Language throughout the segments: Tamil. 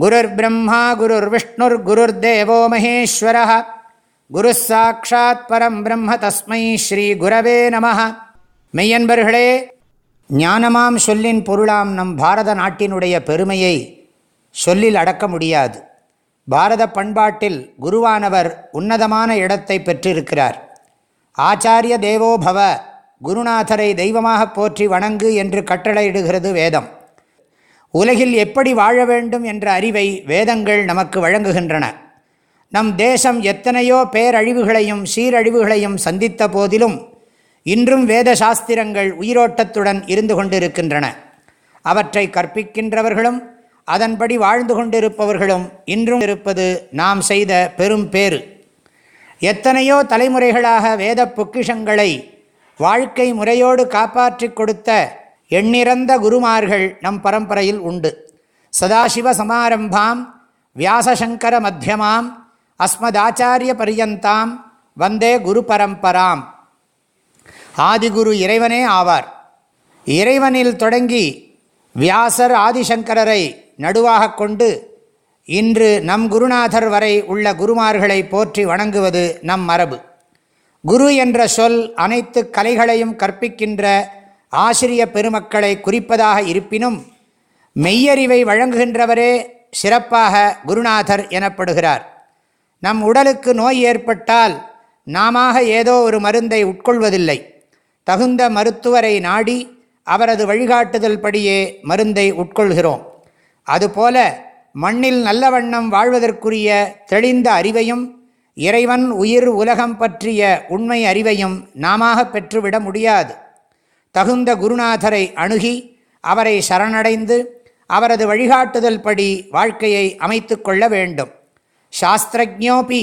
குருர் பிரம்மா குருர் விஷ்ணுர் குருர் தேவோ மகேஸ்வர குரு சாட்சாத் பரம் பிரம்ம தஸ்மை ஸ்ரீ குரவே நம மெய்யன்பர்களே ஞானமாம் சொல்லின் பொருளாம் நம் பாரத நாட்டினுடைய பெருமையை சொல்லில் அடக்க முடியாது. பாரத பண்பாட்டில் குருவானவர் உன்னதமான இடத்தை பெற்றிருக்கிறார். ஆச்சாரிய தேவோபவ குருநாதரை தெய்வமாக போற்றி வணங்கு என்று கட்டளையிடுகிறது வேதம். உலகில் எப்படி வாழ வேண்டும் என்ற அறிவை வேதங்கள் நமக்கு வழங்குகின்றன. நம் தேசம் எத்தனையோ பேரழிவுகளையும் சீரழிவுகளையும் சந்தித்த போதிலும் இன்றும் வேத சாஸ்திரங்கள் உயிரோட்டத்துடன் இருந்து கொண்டிருக்கின்றன. அவற்றை கற்பிக்கின்றவர்களும் அதன்படி வாழ்ந்து கொண்டிருப்பவர்களும் இன்றும் இருப்பது நாம் செய்த பெரும் பேறு. எத்தனையோ தலைமுறைகளாக வேத பொக்கிஷங்களை வாழ்க்கை முறையோடு காப்பாற்றி கொடுத்த எண்ணிறந்த குருமார்கள் நம் பரம்பரையில் உண்டு. சதாசிவ சமாரம்பாம் வியாசசங்கர மத்தியமாம் அஸ்மதாச்சாரிய பரியந்தாம் வந்தே குரு பரம்பராம். ஆதிகுரு இறைவனே ஆவார். இறைவனில் தொடங்கி வியாசர் ஆதிசங்கரரை நடுவாக கொண்டு இன்று நம் குருநாதர் வரை உள்ள குருமார்களை போற்றி வணங்குவது நம் மரபு. குரு என்ற சொல் அனைத்து கலைகளையும் கற்பிக்கின்ற ஆசிரிய பெருமக்களை குறிப்பதாக இருப்பினும் மெய்யறிவை வழங்குகின்றவரே சிறப்பாக குருநாதர் எனப்படுகிறார். நம் உடலுக்கு நோய் ஏற்பட்டால் நாம ஏதோ ஒரு மருந்தை உட்கொள்வதில்லை. தகுந்த மருத்துவரை நாடி அவரது வழிகாட்டுதல் படியே மருந்தை உட்கொள்கிறோம். அதுபோல மண்ணில் நல்ல வண்ணம் வாழ்வதற்குரிய தெளிந்த அறிவையும் இறைவன் உயிர் உலகம் பற்றிய உண்மை அறிவையும் நாம பெற்றுவிட முடியாது. தகுந்த குருநாதரை அணுகி அவரை சரணடைந்து அவரது வழிகாட்டுதல் படி வாழ்க்கையை அமைத்து கொள்ள வேண்டும். சாஸ்திரஜோபி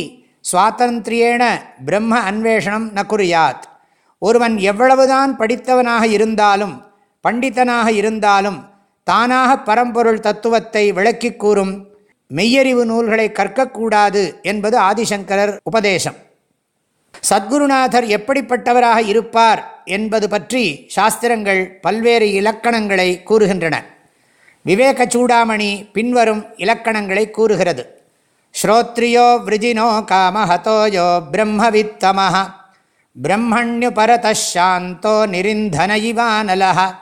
சுவாதந்திரியேன பிரம்ம அன்வேஷனம் ந குறியாத் ஒருவன் எவ்வளவுதான் படித்தவனாக இருந்தாலும் பண்டிதனாக இருந்தாலும் தானாக பரம்பொருள் தத்துவத்தை விளக்கி கூறும் மெய்யறிவு நூல்களை கற்கக்கூடாது என்பது ஆதிசங்கரர் உபதேசம். சத்குருநாதர் எப்படிப்பட்டவராக இருப்பார் என்பது பற்றி சாஸ்திரங்கள் பல்வேறு இலக்கணங்களை கூறுகின்றன. விவேக சூடாமணி பின்வரும் இலக்கணங்களை கூறுகிறது. ஸ்ரோத்ரியோ விருஜினோ காமஹதோயோ பிரம்மவித்தமஹ. பிரம்மண்யுபரதாந்தோ நிரிந்தன இவானலஹ.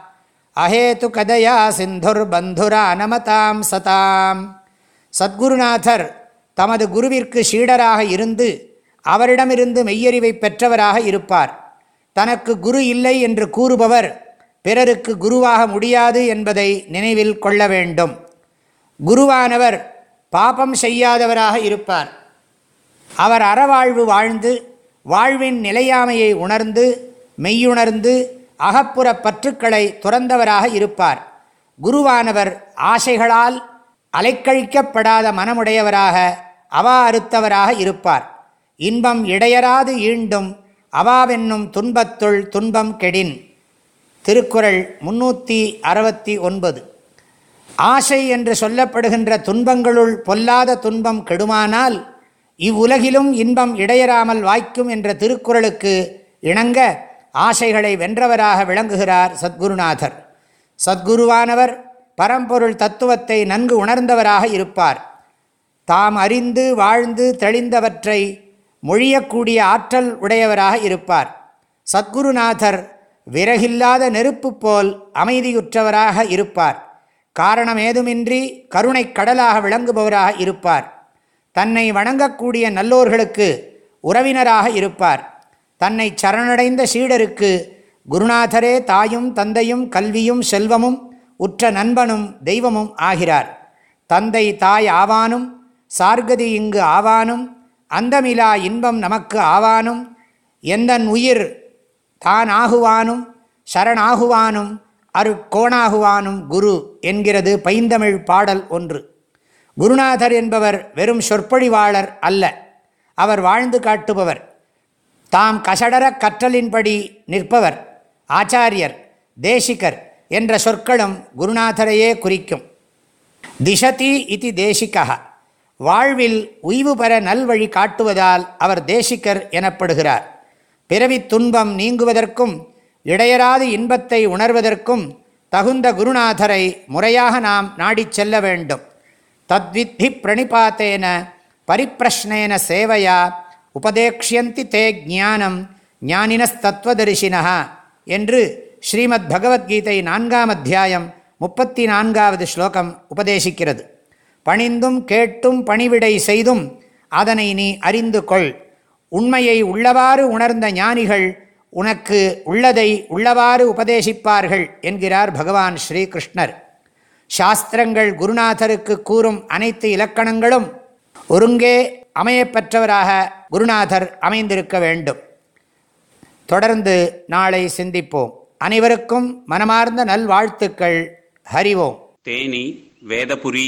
அஹேது கதையா சிந்துர் பந்துரா நமதாம் சதாம். சத்குருநாதர் தமது குருவிற்கு சீடராக இருந்து அவரிடமிருந்து மெய்யறிவை பெற்றவராக இருப்பார். தனக்கு குரு இல்லை என்று கூறுபவர் பிறருக்கு குருவாக முடியாது என்பதை நினைவில் கொள்ள வேண்டும். குருவானவர் பாபம் செய்யாதவராக இருப்பார். அவர் அறவாழ்வு வாழ்ந்து வாழ்வின் நிலையாமையை உணர்ந்து மெய்யுணர்ந்து அகப்புற பற்றுக்களை துறந்தவராக இருப்பார். குருவானவர் ஆசைகளால் அலைக்கழிக்கப்படாத மனமுடையவராக அவா அறுத்தவராக இருப்பார். இன்பம் இடையராது ஈண்டும் அவாவென்னும் துன்பத்துள் துன்பம் கெடின். திருக்குறள் முன்னூற்றி அறுபத்தி ஒன்பது. ஆசை என்று சொல்லப்படுகின்ற துன்பங்களுள் பொல்லாத துன்பம் கெடுமானால் இவ்வுலகிலும் இன்பம் இடையறாமல் வாய்க்கும் என்ற திருக்குறளுக்கு இணங்க ஆசைகளை வென்றவராக விளங்குகிறார் சத்குருநாதர். சத்குருவானவர் பரம்பொருள் தத்துவத்தை நன்கு உணர்ந்தவராக இருப்பார். தாம் அறிந்து வாழ்ந்து தெளிந்தவற்றை மொழியக்கூடிய ஆற்றல் உடையவராக இருப்பார். சத்குருநாதர் விறகில்லாத நெருப்பு போல் அமைதியுற்றவராக இருப்பார். காரணம் ஏதுமின்றி கருணை கடலாக விளங்குபவராக இருப்பார். தன்னை வணங்கக்கூடிய நல்லோர்களுக்கு உறவினராக இருப்பார். தன்னை சரணடைந்த சீடருக்கு குருநாதரே தாயும் தந்தையும் கல்வியும் செல்வமும் உற்ற நண்பனும் தெய்வமும் ஆகிறார். தந்தை தாய் ஆவானும் சார்கதி இங்கு ஆவானும் அந்தமிலா இன்பம் நமக்கு ஆவானும். எந்தன் உயிர் தான் ஆகுவானும் சரணாகுவானும் அருக்கோணாகுவானும் குரு என்கிறது பைந்தமிழ் பாடல் ஒன்று. குருநாதர் என்பவர் வெறும் சொற்பொழிவாளர் அல்ல அவர் வாழ்ந்து காட்டுபவர். தாம் கசடர கற்றலின்படி நிற்பவர் ஆச்சாரியர் தேசிகர் என்ற சொற்களும் குருநாதரையே குறிக்கும். திசதி இது தேசிகா வாழ்வில் உய்வு பெற நல்வழி காட்டுவதால் அவர் தேசிகர் எனப்படுகிறார். பிறவி துன்பம் நீங்குவதற்கும் இடையராது இன்பத்தை உணர்வதற்கும் தகுந்த குருநாதரை முறையாக நாம் நாடிச் செல்ல வேண்டும். தத்வித்தி பிரணிபாத்தேன பரிப்பிரஷ்னேன சேவையா உபதேக்ஷியந்தி தே ஜானம் ஞானினஸ்தத்வதரிசினா என்று ஸ்ரீமத் பகவத்கீதை நான்காம் அத்தியாயம் முப்பத்தி நான்காவது ஸ்லோகம் உபதேசிக்கிறது. பணிந்தும் கேட்டும் பணிவிடை செய்தும் அதனை நீ அறிந்து கொள். உண்மையை உள்ளவாறு உணர்ந்த ஞானிகள் உனக்கு உள்ளதை உள்ளவாறு உபதேசிப்பார்கள் என்கிறார் பகவான் ஸ்ரீகிருஷ்ணர். சாஸ்திரங்கள் குருநாதருக்கு கூறும் அனைத்து இலக்கணங்களும் ஒருங்கே அமையப்பெற்றவராக குருநாதர் அமைந்திருக்க வேண்டும். தொடர்ந்து நாளை சிந்திப்போம். அனைவருக்கும் மனமார்ந்த நல்வாழ்த்துக்கள். ஹரிவோம் தேனி வேதபுரி